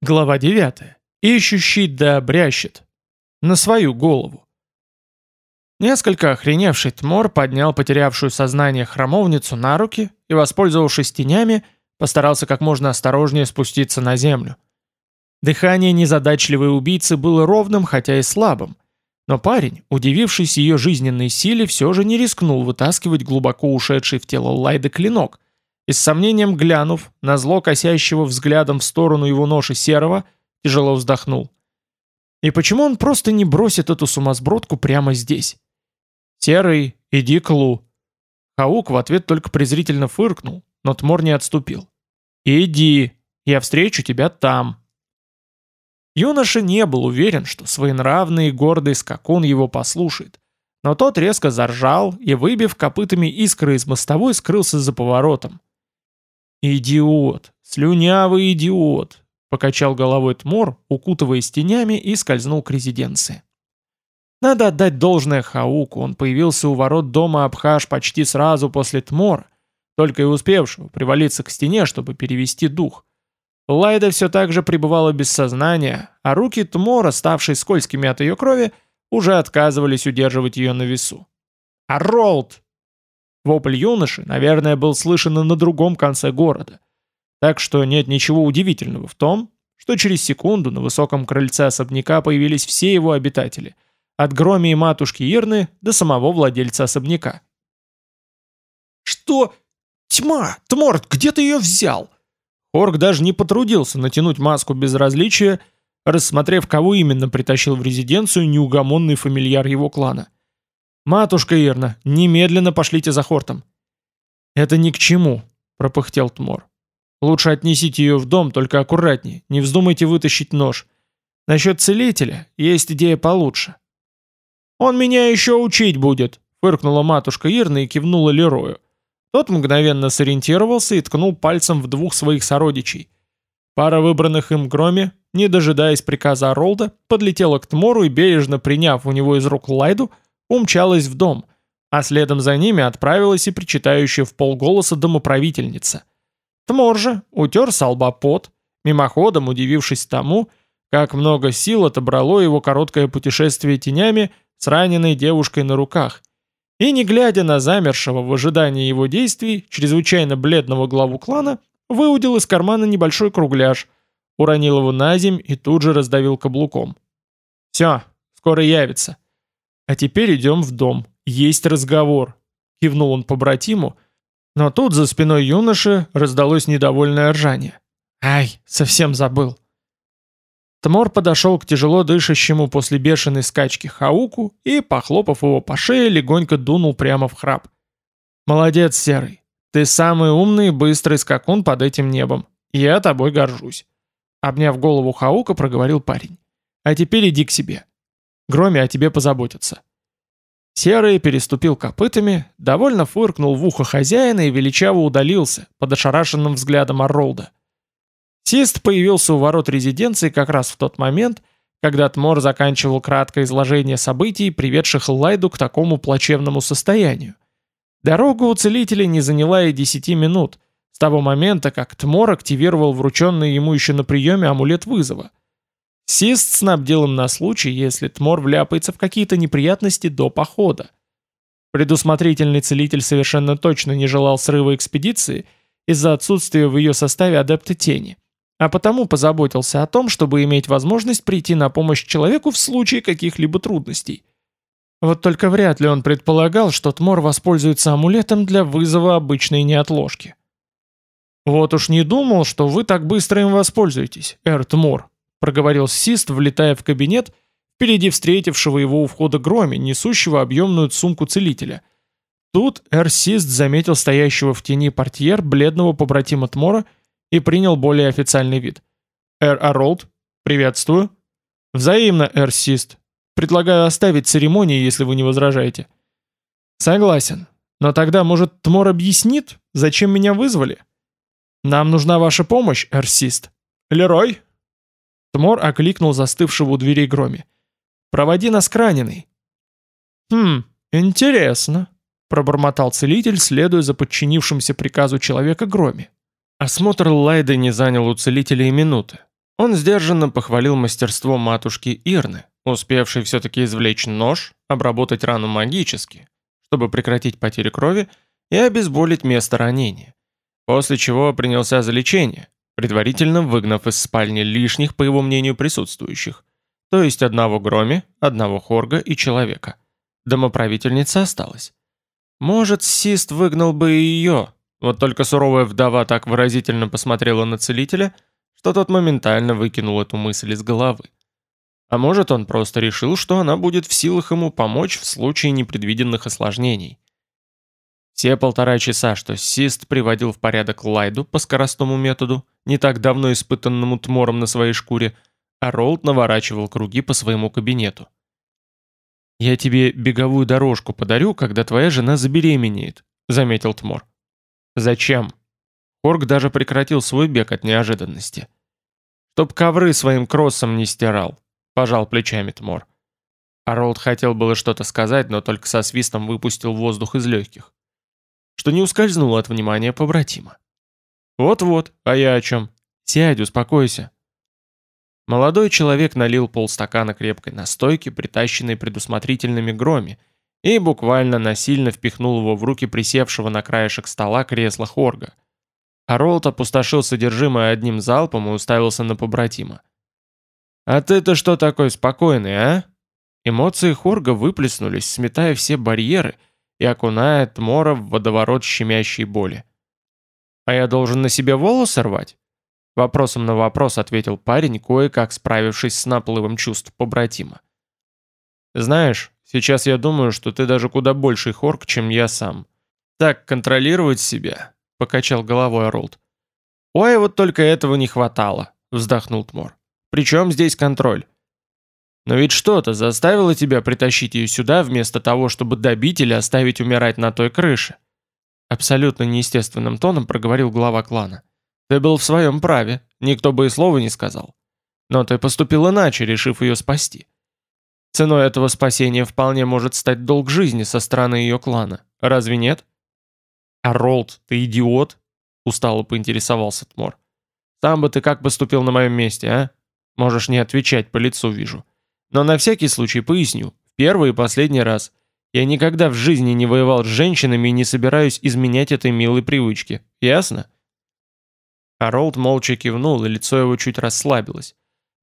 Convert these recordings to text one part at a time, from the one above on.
Глава 9. Ищущий да брящет. На свою голову. Несколько охреневший Тмор поднял потерявшую сознание храмовницу на руки и, воспользовавшись тенями, постарался как можно осторожнее спуститься на землю. Дыхание незадачливой убийцы было ровным, хотя и слабым, но парень, удивившись ее жизненной силе, все же не рискнул вытаскивать глубоко ушедший в тело Лайды клинок, и с сомнением глянув на зло косящего взглядом в сторону его ноши серого, тяжело вздохнул. И почему он просто не бросит эту сумасбродку прямо здесь? «Серый, иди к Лу». Хаук в ответ только презрительно фыркнул, но Тмор не отступил. «Иди, я встречу тебя там». Юноша не был уверен, что своенравный и гордый скакун его послушает, но тот резко заржал и, выбив копытами искры из мостовой, скрылся за поворотом. «Идиот! Слюнявый идиот!» — покачал головой Тмор, укутываясь тенями и скользнул к резиденции. Надо отдать должное Хауку, он появился у ворот дома Абхаш почти сразу после Тмора, только и успевшего привалиться к стене, чтобы перевести дух. Лайда все так же пребывала без сознания, а руки Тмора, ставшие скользкими от ее крови, уже отказывались удерживать ее на весу. «Аролд!» Вопль юноши, наверное, был слышен на другом конце города. Так что нет ничего удивительного в том, что через секунду на высоком крыльце особняка появились все его обитатели, от Громи и матушки Ирны до самого владельца особняка. «Что? Тьма! Тморт, где ты ее взял?» Хорг даже не потрудился натянуть маску безразличия, рассмотрев, кого именно притащил в резиденцию неугомонный фамильяр его клана. «Матушка Ирна, немедленно пошлите за Хортом». «Это ни к чему», — пропыхтел Тмор. «Лучше отнесите ее в дом, только аккуратнее, не вздумайте вытащить нож. Насчет целителя есть идея получше». «Он меня еще учить будет», — фыркнула матушка Ирна и кивнула Лерою. Тот мгновенно сориентировался и ткнул пальцем в двух своих сородичей. Пара выбранных им громе, не дожидаясь приказа Ролда, подлетела к Тмору и, бережно приняв у него из рук Лайду, умчалась в дом, а следом за ними отправилась и причитающая в полголоса домоправительница. Тмор же утер с пот, мимоходом удивившись тому, как много сил отобрало его короткое путешествие тенями с раненой девушкой на руках, и, не глядя на замершего в ожидании его действий, чрезвычайно бледного главу клана, выудил из кармана небольшой кругляш, уронил его на земь и тут же раздавил каблуком. «Все, скоро явится. «А теперь идем в дом. Есть разговор», — кивнул он по братиму, но тут за спиной юноши раздалось недовольное ржание. «Ай, совсем забыл». Тмор подошел к тяжело дышащему после бешеной скачки Хауку и, похлопав его по шее, легонько дунул прямо в храп. «Молодец, Серый. Ты самый умный и быстрый скакун под этим небом. Я тобой горжусь». Обняв голову Хаука, проговорил парень. «А теперь иди к себе. Громе о тебе позаботятся». Серый переступил копытами, довольно фыркнул в ухо хозяина и величаво удалился, под ошарашенным взглядом Орролда. Сист появился у ворот резиденции как раз в тот момент, когда Тмор заканчивал краткое изложение событий, приведших Лайду к такому плачевному состоянию. Дорога у целителя не заняла и десяти минут, с того момента, как Тмор активировал врученный ему еще на приеме амулет вызова. Сист снабдил им на случай, если Тмор вляпается в какие-то неприятности до похода. Предусмотрительный целитель совершенно точно не желал срыва экспедиции из-за отсутствия в ее составе адепта тени, а потому позаботился о том, чтобы иметь возможность прийти на помощь человеку в случае каких-либо трудностей. Вот только вряд ли он предполагал, что Тмор воспользуется амулетом для вызова обычной неотложки. «Вот уж не думал, что вы так быстро им воспользуетесь, Эр Тмор», проговорил Сист, влетая в кабинет, впереди встретившего его у входа Громи, несущего объемную сумку целителя. Тут Эр-Сист заметил стоящего в тени портьер бледного побратима Тмора и принял более официальный вид. «Эр Аролд, приветствую». «Взаимно, Эр-Сист. Предлагаю оставить церемонии, если вы не возражаете». «Согласен. Но тогда, может, Тмор объяснит, зачем меня вызвали?» «Нам нужна ваша помощь, Эр-Сист». «Лерой, Тмор окликнул застывшего у дверей Громи. «Проводи нас к раненой». «Хм, интересно», — пробормотал целитель, следуя за подчинившимся приказу человека Громи. Осмотр Лайды не занял у целителя и минуты. Он сдержанно похвалил мастерство матушки Ирны, успевшей все-таки извлечь нож, обработать рану магически, чтобы прекратить потери крови и обезболить место ранения. После чего принялся за лечение, предварительно выгнав из спальни лишних, по его мнению, присутствующих, то есть одного Громи, одного Хорга и человека. Домоправительница осталась. Может, Сист выгнал бы и ее, вот только суровая вдова так выразительно посмотрела на целителя, что тот моментально выкинул эту мысль из головы. А может, он просто решил, что она будет в силах ему помочь в случае непредвиденных осложнений. Все полтора часа, что Сист приводил в порядок Лайду по скоростному методу, не так давно испытанному тмором на своей шкуре, а Ролд наворачивал круги по своему кабинету. «Я тебе беговую дорожку подарю, когда твоя жена забеременеет», — заметил Тмор. «Зачем?» Хорг даже прекратил свой бег от неожиданности. «Чтоб ковры своим кроссом не стирал», — пожал плечами Тмор. Аролд хотел было что-то сказать, но только со свистом выпустил воздух из легких, что не ускользнуло от внимания побратима. «Вот-вот, а я о чем? Сядь, успокойся». Молодой человек налил полстакана крепкой настойки, притащенной предусмотрительными громи, и буквально насильно впихнул его в руки присевшего на краешек стола кресла Хорга. Харолд опустошил содержимое одним залпом и уставился на побратима. «А ты-то что такой спокойный, а?» Эмоции Хорга выплеснулись, сметая все барьеры и окуная Тмора в водоворот щемящей боли. «А я должен на себе волосы рвать?» Вопросом на вопрос ответил парень, кое-как справившись с наплывом чувств побратима. «Знаешь, сейчас я думаю, что ты даже куда больший хорк, чем я сам. Так контролировать себя?» — покачал головой Оролд. «Ой, вот только этого не хватало», — вздохнул Тмор. «Причем здесь контроль?» «Но ведь что-то заставило тебя притащить ее сюда, вместо того, чтобы добить или оставить умирать на той крыше?» Абсолютно неестественным тоном проговорил глава клана. Ты был в своем праве, никто бы и слова не сказал. Но ты поступил иначе, решив ее спасти. Ценой этого спасения вполне может стать долг жизни со стороны ее клана. Разве нет? А Ролд, ты идиот? Устало поинтересовался Тмор. Сам бы ты как поступил на моем месте, а? Можешь не отвечать, по лицу вижу. Но на всякий случай поясню. Первый и последний раз. Я никогда в жизни не воевал с женщинами и не собираюсь изменять этой милой привычке. Ясно? Харолд молча кивнул, и лицо его чуть расслабилось.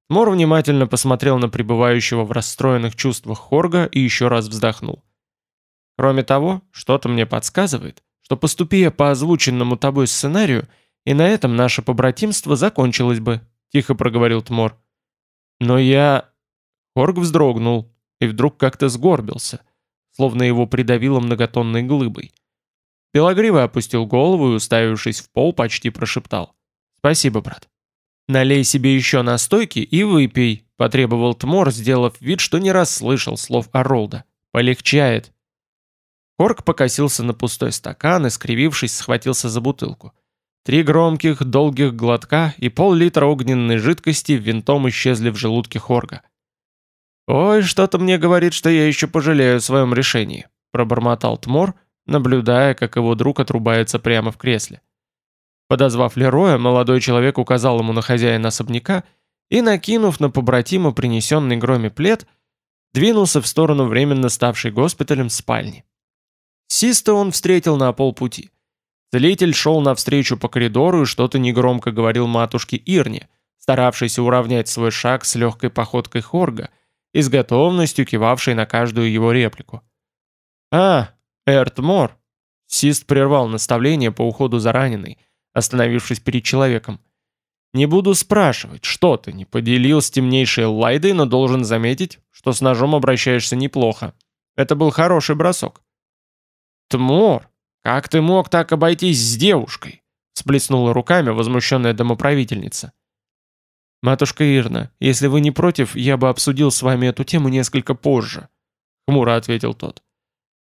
Мор внимательно посмотрел на пребывающего в расстроенных чувствах Хорга и еще раз вздохнул. «Кроме того, что-то мне подсказывает, что поступи по озвученному тобой сценарию, и на этом наше побратимство закончилось бы», — тихо проговорил Тмор. «Но я...» Хорг вздрогнул и вдруг как-то сгорбился, словно его придавило многотонной глыбой. Белогривый опустил голову и, уставившись в пол, почти прошептал. «Спасибо, брат». «Налей себе еще настойки и выпей», — потребовал Тмор, сделав вид, что не раз слышал слов Оролда. «Полегчает». Корк покосился на пустой стакан и, скривившись, схватился за бутылку. Три громких, долгих глотка и пол-литра огненной жидкости винтом исчезли в желудке Хорга. «Ой, что-то мне говорит, что я еще пожалею о своем решении», — пробормотал Тмор, наблюдая, как его друг отрубается прямо в кресле. Подозвав Лероя, молодой человек указал ему на хозяина особняка и, накинув на побратима принесенный громе плед, двинулся в сторону временно ставшей госпиталем спальни. Систа он встретил на полпути. Целитель шел навстречу по коридору и что-то негромко говорил матушке Ирне, старавшейся уравнять свой шаг с легкой походкой Хорга и с готовностью кивавшей на каждую его реплику. «А, Эртмор!» Сист прервал наставление по уходу за раненой, остановившись перед человеком. «Не буду спрашивать, что ты не поделил с темнейшей Лайдой, но должен заметить, что с ножом обращаешься неплохо. Это был хороший бросок». «Тмор, как ты мог так обойтись с девушкой?» сплеснула руками возмущенная домоправительница. «Матушка Ирна, если вы не против, я бы обсудил с вами эту тему несколько позже», хмуро ответил тот.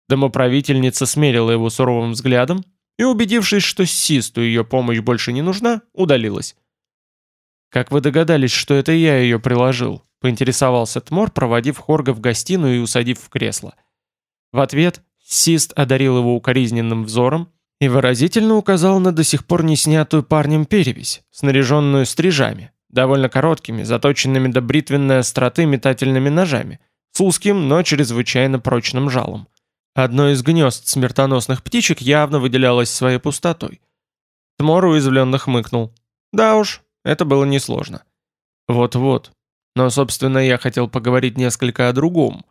Домоправительница смерила его суровым взглядом, и, убедившись, что Систу ее помощь больше не нужна, удалилась. «Как вы догадались, что это я ее приложил?» — поинтересовался Тмор, проводив Хорга в гостиную и усадив в кресло. В ответ Сист одарил его укоризненным взором и выразительно указал на до сих пор не снятую парнем перевязь, снаряженную стрижами, довольно короткими, заточенными до бритвенной остроты метательными ножами, с узким, но чрезвычайно прочным жалом. Одно из гнезд смертоносных птичек явно выделялось своей пустотой. Тмор уязвленно хмыкнул. Да уж, это было несложно. Вот-вот. Но, собственно, я хотел поговорить несколько о другом.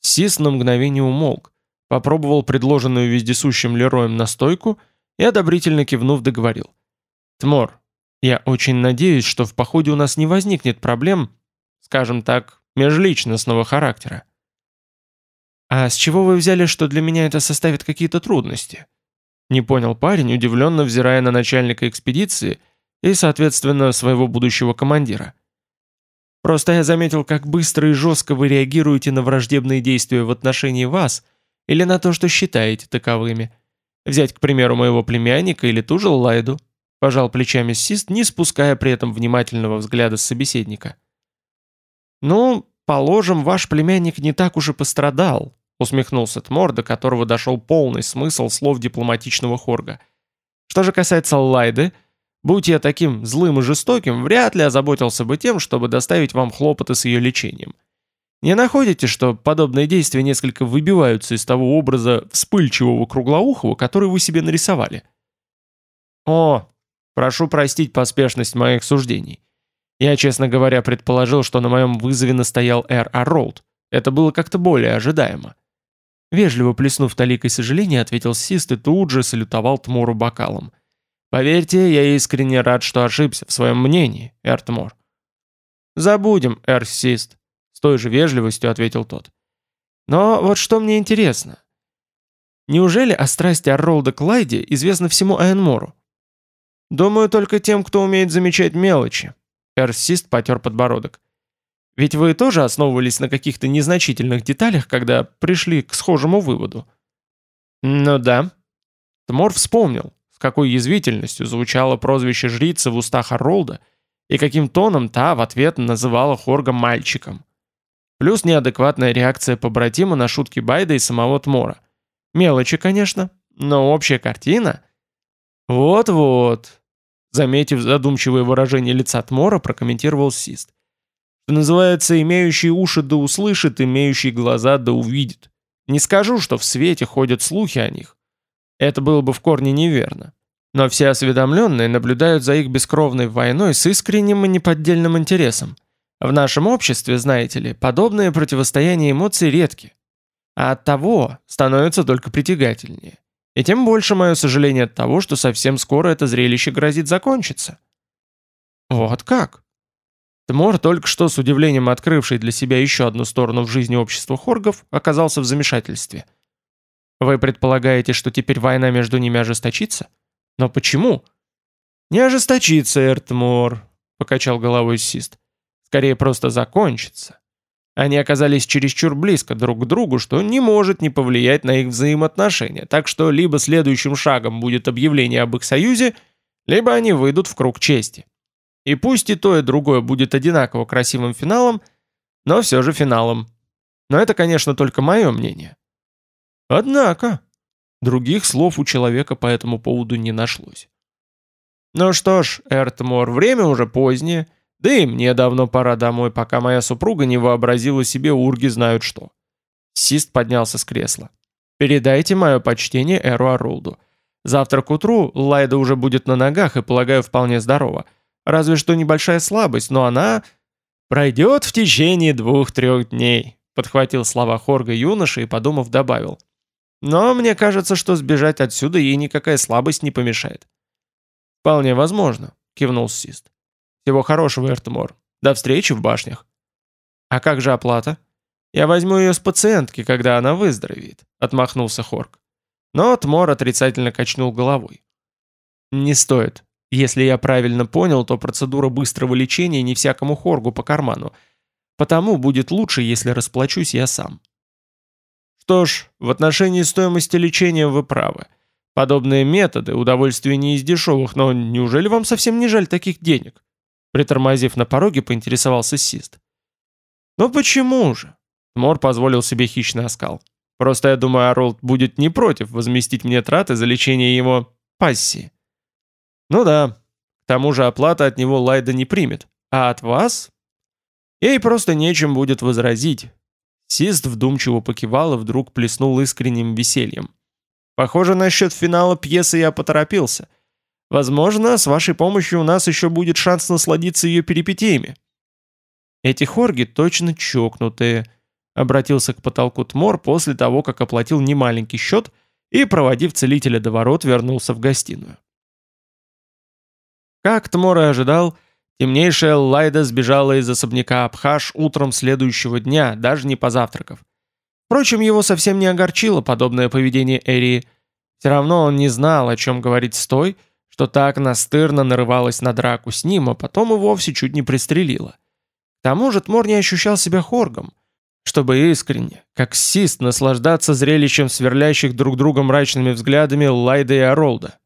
Сис на мгновение умолк, попробовал предложенную вездесущим Лероем настойку и, одобрительно кивнув, договорил. «Тмор, я очень надеюсь, что в походе у нас не возникнет проблем, скажем так, межличностного характера». «А с чего вы взяли, что для меня это составит какие-то трудности?» Не понял парень, удивленно взирая на начальника экспедиции и, соответственно, своего будущего командира. «Просто я заметил, как быстро и жестко вы реагируете на враждебные действия в отношении вас или на то, что считаете таковыми. Взять, к примеру, моего племянника или ту же Лайду». Пожал плечами Сист, не спуская при этом внимательного взгляда с собеседника. «Ну, положим, ваш племянник не так уж и пострадал», усмехнулся Тмор, до которого дошел полный смысл слов дипломатичного хорга. Что же касается Лайды, будь я таким злым и жестоким, вряд ли озаботился бы тем, чтобы доставить вам хлопоты с ее лечением. Не находите, что подобные действия несколько выбиваются из того образа вспыльчивого круглоухого, который вы себе нарисовали? О, прошу простить поспешность моих суждений. Я, честно говоря, предположил, что на моем вызове настоял Эр Арролд. Это было как-то более ожидаемо. Вежливо плеснув таликой сожаления, ответил Сист и тут же салютовал Тмору бокалом. «Поверьте, я искренне рад, что ошибся в своем мнении, Эртмор». «Забудем, Эр Сист», — с той же вежливостью ответил тот. «Но вот что мне интересно. Неужели о страсти Арролда Клайде известно всему Айенмору?» «Думаю, только тем, кто умеет замечать мелочи», — Эрсист потер подбородок. Ведь вы тоже основывались на каких-то незначительных деталях, когда пришли к схожему выводу. Ну да. Тмор вспомнил, с какой язвительностью звучало прозвище жрицы в устах Оролда, и каким тоном та в ответ называла Хорга мальчиком. Плюс неадекватная реакция побратима на шутки Байда и самого Тмора. Мелочи, конечно, но общая картина... Вот-вот. Заметив задумчивое выражение лица Тмора, прокомментировал Сист. Что называется, имеющий уши да услышит, имеющий глаза да увидит. Не скажу, что в свете ходят слухи о них. Это было бы в корне неверно. Но все осведомленные наблюдают за их бескровной войной с искренним и неподдельным интересом. В нашем обществе, знаете ли, подобные противостояния эмоций редки. А от того становятся только притягательнее. И тем больше мое сожаление от того, что совсем скоро это зрелище грозит закончиться. Вот как? Тмор, только что с удивлением открывший для себя еще одну сторону в жизни общества хоргов, оказался в замешательстве. Вы предполагаете, что теперь война между ними ожесточится? Но почему? Не ожесточится, Эртмор, покачал головой Сист. Скорее просто закончится. Они оказались чересчур близко друг к другу, что не может не повлиять на их взаимоотношения, так что либо следующим шагом будет объявление об их союзе, либо они выйдут в круг чести. И пусть и то, и другое будет одинаково красивым финалом, но все же финалом. Но это, конечно, только мое мнение. Однако, других слов у человека по этому поводу не нашлось. Ну что ж, Эртмор, время уже позднее, да и мне давно пора домой, пока моя супруга не вообразила себе урги знают что. Сист поднялся с кресла. Передайте мое почтение Эру Арулду. Завтра к утру Лайда уже будет на ногах и, полагаю, вполне здорова. Разве что небольшая слабость, но она пройдет в течение двух-трех дней», подхватил слова Хорга юноша и, подумав, добавил. «Но мне кажется, что сбежать отсюда ей никакая слабость не помешает». «Вполне возможно», кивнул Сист. «Всего хорошего, Эртмор. До встречи в башнях». «А как же оплата?» «Я возьму ее с пациентки, когда она выздоровеет», отмахнулся Хорг. Но Тмор отрицательно качнул головой. «Не стоит. Если я правильно понял, то процедура быстрого лечения не всякому хоргу по карману. Потому будет лучше, если расплачусь я сам. Что ж, в отношении стоимости лечения вы правы. Подобные методы, удовольствие не из дешевых, но неужели вам совсем не жаль таких денег? Притормозив на пороге, поинтересовался Сист. Ну почему же? Мор позволил себе хищный оскал. Просто я думаю, Аролд будет не против возместить мне траты за лечение его пассии. Ну да, к тому же оплата от него Лайда не примет, А от вас? Ей просто нечем будет возразить. Сист вдумчиво покивал и вдруг плеснул искренним весельем. Похоже, насчет финала пьесы я поторопился. Возможно, с вашей помощью у нас еще будет шанс насладиться ее перипетиями. Эти хорги точно чокнутые, обратился к потолку Тмор после того, как оплатил немаленький счет и, проводив целителя до ворот, вернулся в гостиную. Как Тмор и ожидал, темнейшая Лайда сбежала из особняка Абхаш утром следующего дня, даже не позавтракав. Впрочем, его совсем не огорчило подобное поведение Эрии. Все равно он не знал, о чем говорить с той, что так настырно нарывалась на драку с ним, а потом и вовсе чуть не пристрелила. К тому же Тмор не ощущал себя хоргом, чтобы искренне, как сист, наслаждаться зрелищем сверлящих друг друга мрачными взглядами Лайда и Оролда.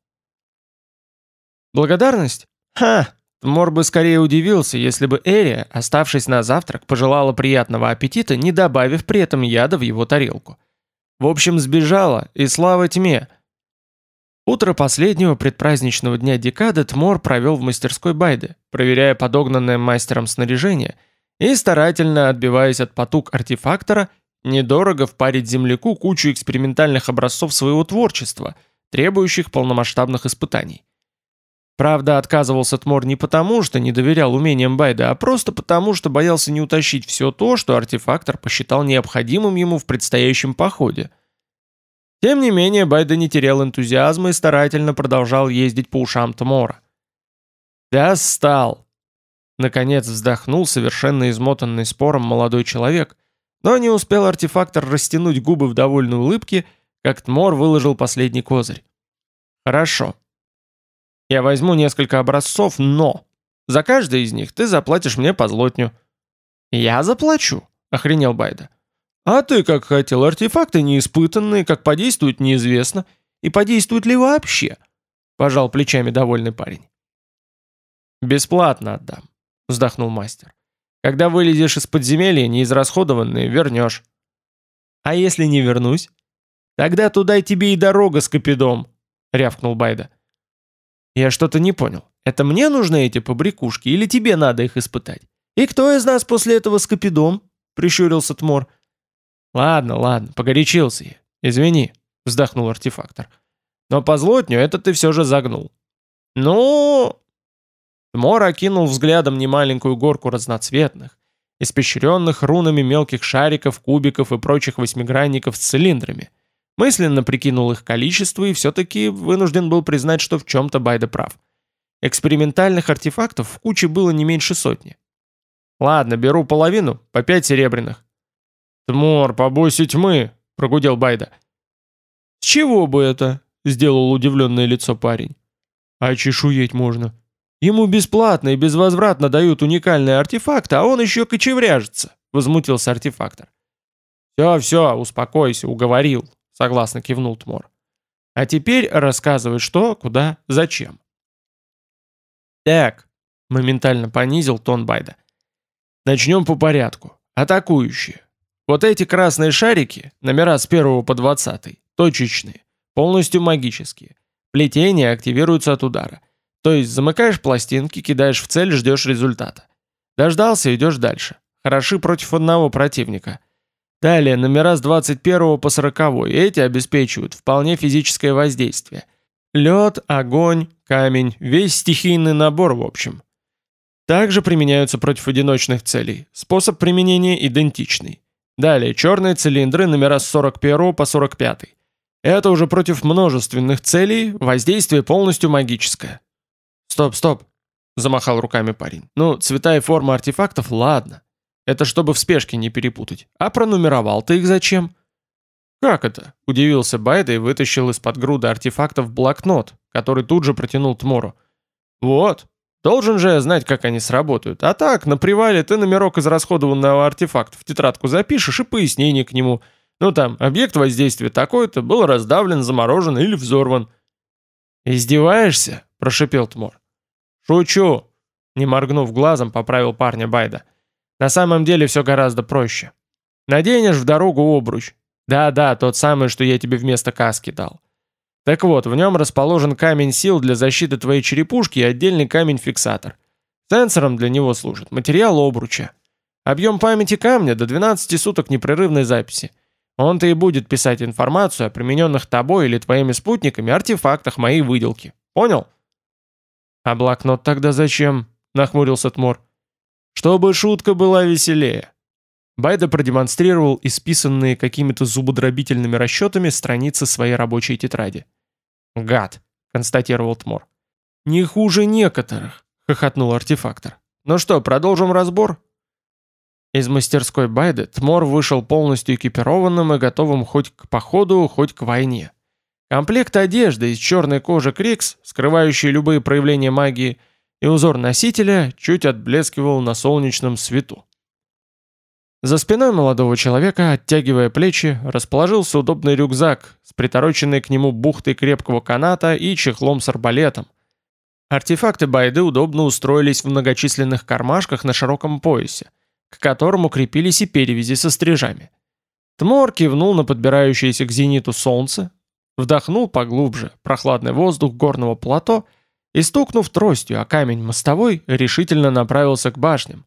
Благодарность? Ха! Мор бы скорее удивился, если бы Эрия, оставшись на завтрак, пожелала приятного аппетита, не добавив при этом яда в его тарелку. В общем, сбежала, и слава тьме. Утро последнего предпраздничного дня декады Тмор провел в мастерской Байды, проверяя подогнанное мастером снаряжение и старательно отбиваясь от потуг артефактора, недорого впарить земляку кучу экспериментальных образцов своего творчества, требующих полномасштабных испытаний. Правда, отказывался Тмор не потому, что не доверял умениям Байда, а просто потому, что боялся не утащить все то, что артефактор посчитал необходимым ему в предстоящем походе. Тем не менее, Байда не терял энтузиазма и старательно продолжал ездить по ушам Тмора. «Достал!» Наконец вздохнул совершенно измотанный спором молодой человек, но не успел артефактор растянуть губы в довольной улыбке, как Тмор выложил последний козырь. «Хорошо, я возьму несколько образцов, но за каждый из них ты заплатишь мне по злотню». «Я заплачу», — охренел Байда. «А ты как хотел, артефакты неиспытанные, как подействуют неизвестно, и подействуют ли вообще?» — пожал плечами довольный парень. «Бесплатно отдам», — вздохнул мастер. «Когда вылезешь из подземелья, неизрасходованные вернешь». «А если не вернусь?» «Тогда туда тебе и дорога с капидом», — рявкнул Байда. Я что-то не понял. Это мне нужны эти побрякушки или тебе надо их испытать? И кто из нас после этого скопидом? Прищурился Тмор. Ладно, ладно, погорячился я. Извини, вздохнул артефактор. Но по злотню это ты все же загнул. Ну... Тмор окинул взглядом немаленькую горку разноцветных, испещренных рунами мелких шариков, кубиков и прочих восьмигранников с цилиндрами – Мысленно прикинул их количество и все-таки вынужден был признать, что в чем-то Байда прав. Экспериментальных артефактов в куче было не меньше сотни. Ладно, беру половину, по пять серебряных. «Тмор, побойся тьмы!» — прогудел Байда. «С чего бы это?» — сделал удивленное лицо парень. «А чешуеть можно. Ему бесплатно и безвозвратно дают уникальные артефакты, а он еще кочевряжется», — возмутился артефактор. «Все, все, успокойся, уговорил. Согласно кивнул Тмор. А теперь рассказывай что, куда, зачем. Так, моментально понизил тон Байда. Начнем по порядку. Атакующие. Вот эти красные шарики, номера с 1 по 20, точечные, полностью магические. Плетение активируется от удара. То есть замыкаешь пластинки, кидаешь в цель, ждешь результата. Дождался, идешь дальше. Хороши против одного противника. Далее номера с 21 по 40. Эти обеспечивают вполне физическое воздействие. Лед, огонь, камень, весь стихийный набор в общем. Также применяются против одиночных целей. Способ применения идентичный. Далее черные цилиндры номера с 41 по 45. Это уже против множественных целей, воздействие полностью магическое. Стоп, стоп, замахал руками парень. Ну, цвета и форма артефактов, ладно. Это чтобы в спешке не перепутать. А пронумеровал ты их зачем? Как это? Удивился Байда и вытащил из-под груды артефактов блокнот, который тут же протянул Тмору. Вот, должен же я знать, как они сработают. А так, на привале ты номерок из расходованного артефакта в тетрадку запишешь и пояснение к нему. Ну там, объект воздействия такой-то был раздавлен, заморожен или взорван. «Издеваешься?» – прошипел Тмор. «Шучу!» – не моргнув глазом, поправил парня Байда. На самом деле все гораздо проще. Наденешь в дорогу обруч. Да-да, тот самый, что я тебе вместо каски дал. Так вот, в нем расположен камень сил для защиты твоей черепушки и отдельный камень-фиксатор. Сенсором для него служит материал обруча. Объем памяти камня до 12 суток непрерывной записи. Он-то и будет писать информацию о примененных тобой или твоими спутниками артефактах моей выделки. Понял? А блокнот тогда зачем? Нахмурился Тмор. Чтобы шутка была веселее. Байда продемонстрировал исписанные какими-то зубодробительными расчетами страницы своей рабочей тетради. «Гад», — констатировал Тмор. «Не хуже некоторых», — хохотнул артефактор. «Ну что, продолжим разбор?» Из мастерской Байды Тмор вышел полностью экипированным и готовым хоть к походу, хоть к войне. Комплект одежды из черной кожи Крикс, скрывающий любые проявления магии, и узор носителя чуть отблескивал на солнечном свету. За спиной молодого человека, оттягивая плечи, расположился удобный рюкзак с притороченной к нему бухтой крепкого каната и чехлом с арбалетом. Артефакты Байды удобно устроились в многочисленных кармашках на широком поясе, к которому крепились и перевязи со стрижами. Тмор кивнул на подбирающееся к зениту солнце, вдохнул поглубже прохладный воздух горного плато и, стукнув тростью о камень мостовой, решительно направился к башням,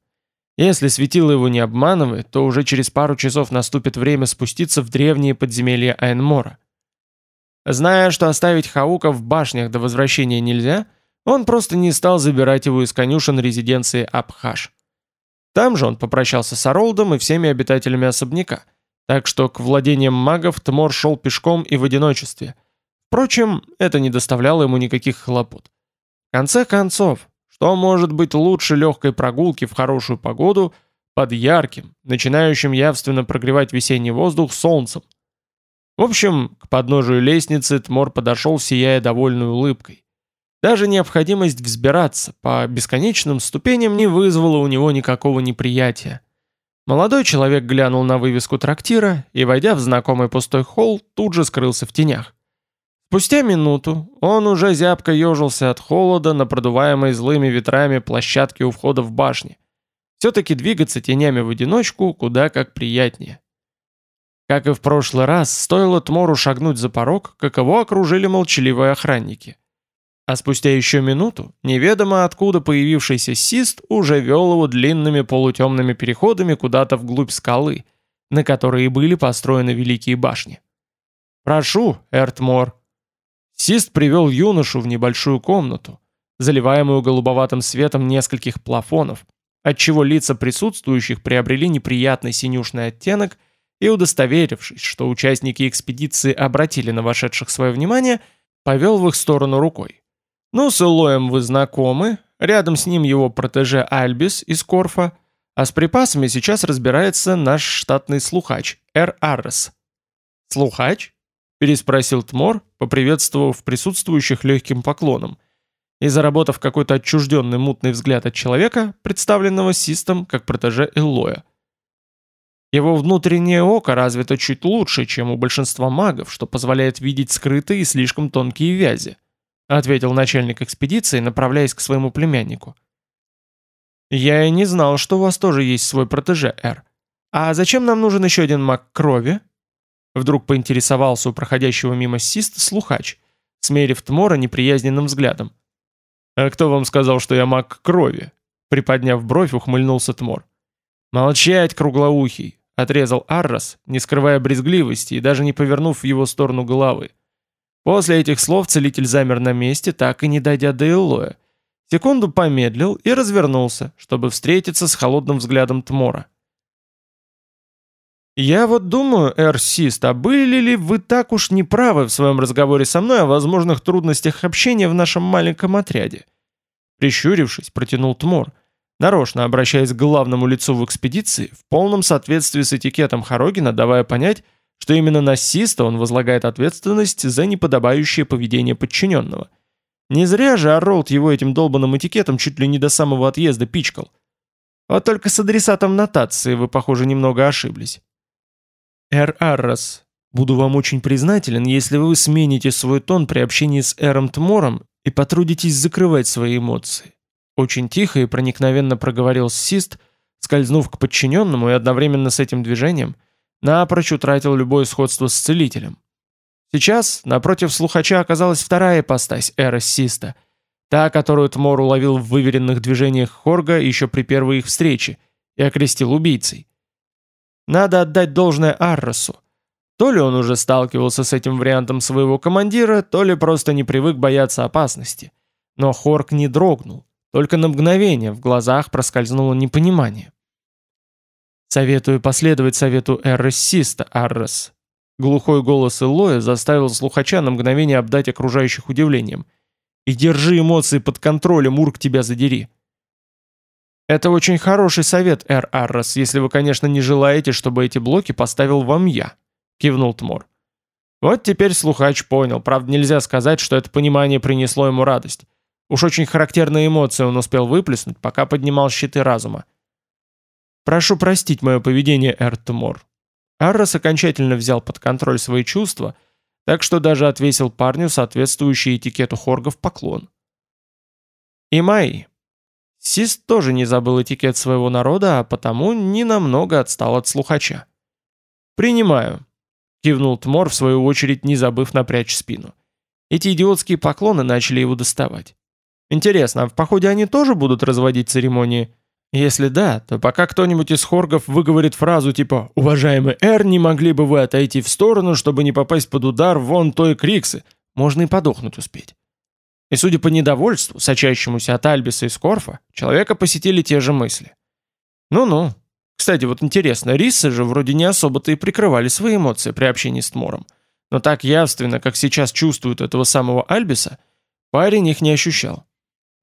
если светило его не обманывает, то уже через пару часов наступит время спуститься в древние подземелья Айнмора. Зная, что оставить Хаука в башнях до возвращения нельзя, он просто не стал забирать его из конюшен резиденции Абхаш. Там же он попрощался с Оролдом и всеми обитателями особняка, так что к владениям магов Тмор шел пешком и в одиночестве. Впрочем, это не доставляло ему никаких хлопот. В конце концов, что может быть лучше легкой прогулки в хорошую погоду под ярким, начинающим явственно прогревать весенний воздух солнцем? В общем, к подножию лестницы Тмор подошел, сияя довольной улыбкой. Даже необходимость взбираться по бесконечным ступеням не вызвала у него никакого неприятия. Молодой человек глянул на вывеску трактира и, войдя в знакомый пустой холл, тут же скрылся в тенях. Спустя минуту он уже зябко ежился от холода на продуваемой злыми ветрами площадке у входа в башню. Все-таки двигаться тенями в одиночку куда как приятнее. Как и в прошлый раз, стоило Тмору шагнуть за порог, как его окружили молчаливые охранники. А спустя еще минуту, неведомо откуда появившийся сист уже вел его длинными полутемными переходами куда-то вглубь скалы, на которые были построены великие башни. «Прошу, Эртмор», Сист привел юношу в небольшую комнату, заливаемую голубоватым светом нескольких плафонов, отчего лица присутствующих приобрели неприятный синюшный оттенок и, удостоверившись, что участники экспедиции обратили на вошедших свое внимание, повел в их сторону рукой. «Ну, с Элоем вы знакомы, рядом с ним его протеже Альбис из Корфа, а с припасами сейчас разбирается наш штатный слухач, Эр Аррес». «Слухач?» Переспросил Тмор, поприветствовав присутствующих легким поклоном, и заработав какой-то отчужденный мутный взгляд от человека, представленного Систом как протеже Эллоя. Его внутреннее око развито чуть лучше, чем у большинства магов, что позволяет видеть скрытые и слишком тонкие вязи, ответил начальник экспедиции, направляясь к своему племяннику. «Я и не знал, что у вас тоже есть свой протеже, Эр. А зачем нам нужен еще один маг крови?» Вдруг поинтересовался у проходящего мимо Сист слухач, смерив Тмора неприязненным взглядом. «А кто вам сказал, что я маг крови?» Приподняв бровь, ухмыльнулся Тмор. «Молчать, круглоухий!» — отрезал Аррос, не скрывая брезгливости и даже не повернув в его сторону головы. После этих слов целитель замер на месте, так и не дойдя до Эллоя. Секунду помедлил и развернулся, чтобы встретиться с холодным взглядом Тмора. «Я вот думаю, Эр Сист, а были ли вы так уж неправы в своем разговоре со мной о возможных трудностях общения в нашем маленьком отряде?» Прищурившись, протянул Тмор, нарочно обращаясь к главному лицу в экспедиции, в полном соответствии с этикетом Хорогина, давая понять, что именно на Систа он возлагает ответственность за неподобающее поведение подчиненного. Не зря же Оролд его этим долбанным этикетом чуть ли не до самого отъезда пичкал. Вот только с адресатом нотации вы, похоже, немного ошиблись. «Эр Аррос, буду вам очень признателен, если вы смените свой тон при общении с Эром Тмором и потрудитесь закрывать свои эмоции». Очень тихо и проникновенно проговорил Сист, скользнув к подчиненному и одновременно с этим движением напрочь утратил любое сходство с целителем. Сейчас напротив слухача оказалась вторая ипостась Эра Систа, Та, которую Тмор уловил в выверенных движениях Хорга еще при первой их встрече и окрестил убийцей. Надо отдать должное Арросу. То ли он уже сталкивался с этим вариантом своего командира, то ли просто не привык бояться опасности. Но Хорг не дрогнул, только на мгновение в глазах проскользнуло непонимание. «Советую последовать совету Эррессиста, Аррес». Глухой голос Элоя заставил слухача на мгновение обдать окружающих удивлением – и держи эмоции под контролем, Урк, тебя задери. Это очень хороший совет, Эр Аррос, если вы, конечно, не желаете, чтобы эти блоки поставил вам я, кивнул Тмор. Вот теперь слухач понял, правда нельзя сказать, что это понимание принесло ему радость. Уж очень характерные эмоции он успел выплеснуть, пока поднимал щиты разума. «Прошу простить мое поведение, Эр Тмор». Аррос окончательно взял под контроль свои чувства так что даже отвесил парню соответствующий этикету хоргов поклон. И Майи. Сист тоже не забыл этикет своего народа, а потому ненамного отстал от слухача. «Принимаю», — кивнул Тмор, в свою очередь не забыв напрячь спину. Эти идиотские поклоны начали его доставать. «Интересно, а в походе они тоже будут разводить церемонии?» Если да, то пока кто-нибудь из хоргов выговорит фразу типа «Уважаемый Эр, не могли бы вы отойти в сторону, чтобы не попасть под удар вон той Криксы?» Можно и подохнуть успеть. И судя по недовольству, сочащемуся от Альбиса и Скорфа, человека посетили те же мысли. Ну-ну. Кстати, вот интересно, Риссы же вроде не особо-то и прикрывали свои эмоции при общении с Тмором. Но так явственно, как сейчас чувствуют этого самого Альбиса, парень их не ощущал.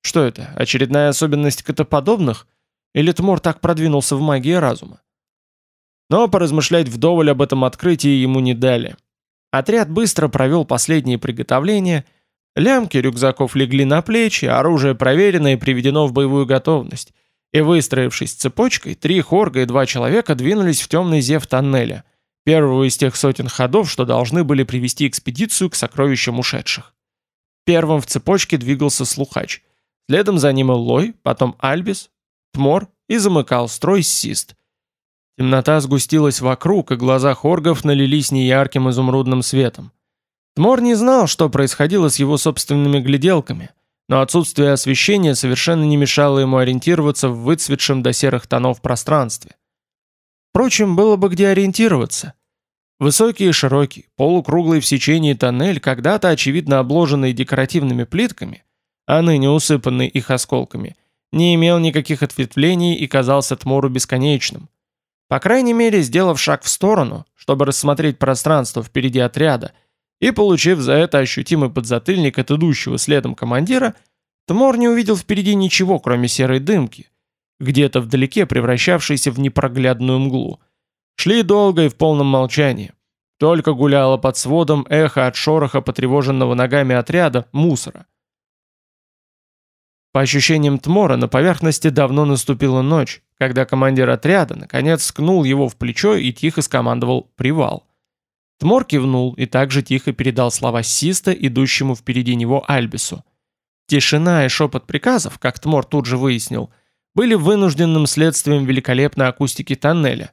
Что это, очередная особенность котоподобных – или Тмор так продвинулся в магии разума? Но поразмышлять вдоволь об этом открытии ему не дали. Отряд быстро провел последние приготовления, лямки рюкзаков легли на плечи, оружие проверено и приведено в боевую готовность, и, выстроившись цепочкой, три хорга и два человека двинулись в темный зев тоннеля, первого из тех сотен ходов, что должны были привести экспедицию к сокровищам ушедших. Первым в цепочке двигался слухач, следом за ним Лой, потом Альбис, Тмор и замыкал строй Сист. Темнота сгустилась вокруг, и глаза хоргов налились неярким изумрудным светом. Тмор не знал, что происходило с его собственными гляделками, но отсутствие освещения совершенно не мешало ему ориентироваться в выцветшем до серых тонов пространстве. Впрочем, было бы где ориентироваться. Высокий и широкий, полукруглый в сечении тоннель, когда-то очевидно обложенный декоративными плитками, а ныне усыпанный их осколками, не имел никаких ответвлений и казался Тмору бесконечным. По крайней мере, сделав шаг в сторону, чтобы рассмотреть пространство впереди отряда, и получив за это ощутимый подзатыльник от идущего следом командира, Тмор не увидел впереди ничего, кроме серой дымки, где-то вдалеке превращавшейся в непроглядную мглу. Шли долго и в полном молчании. Только гуляло под сводом эхо от шороха потревоженного ногами отряда мусора. По ощущениям Тмора, на поверхности давно наступила ночь, когда командир отряда, наконец, скнул его в плечо и тихо скомандовал «Привал». Тмор кивнул и также тихо передал слова Систа, идущему впереди него Альбису. Тишина и шепот приказов, как Тмор тут же выяснил, были вынужденным следствием великолепной акустики тоннеля.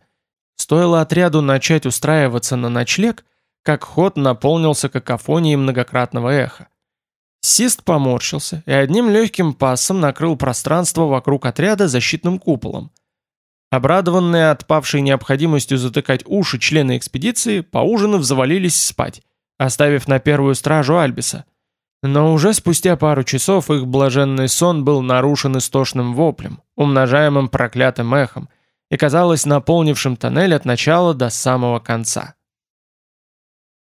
Стоило отряду начать устраиваться на ночлег, как ход наполнился какофонией многократного эха. Сист поморщился и одним легким пассом накрыл пространство вокруг отряда защитным куполом. Обрадованные отпавшей необходимостью затыкать уши члены экспедиции, поужинав завалились спать, оставив на первую стражу Альбиса. Но уже спустя пару часов их блаженный сон был нарушен истошным воплем, умножаемым проклятым эхом, и казалось наполнившим тоннель от начала до самого конца.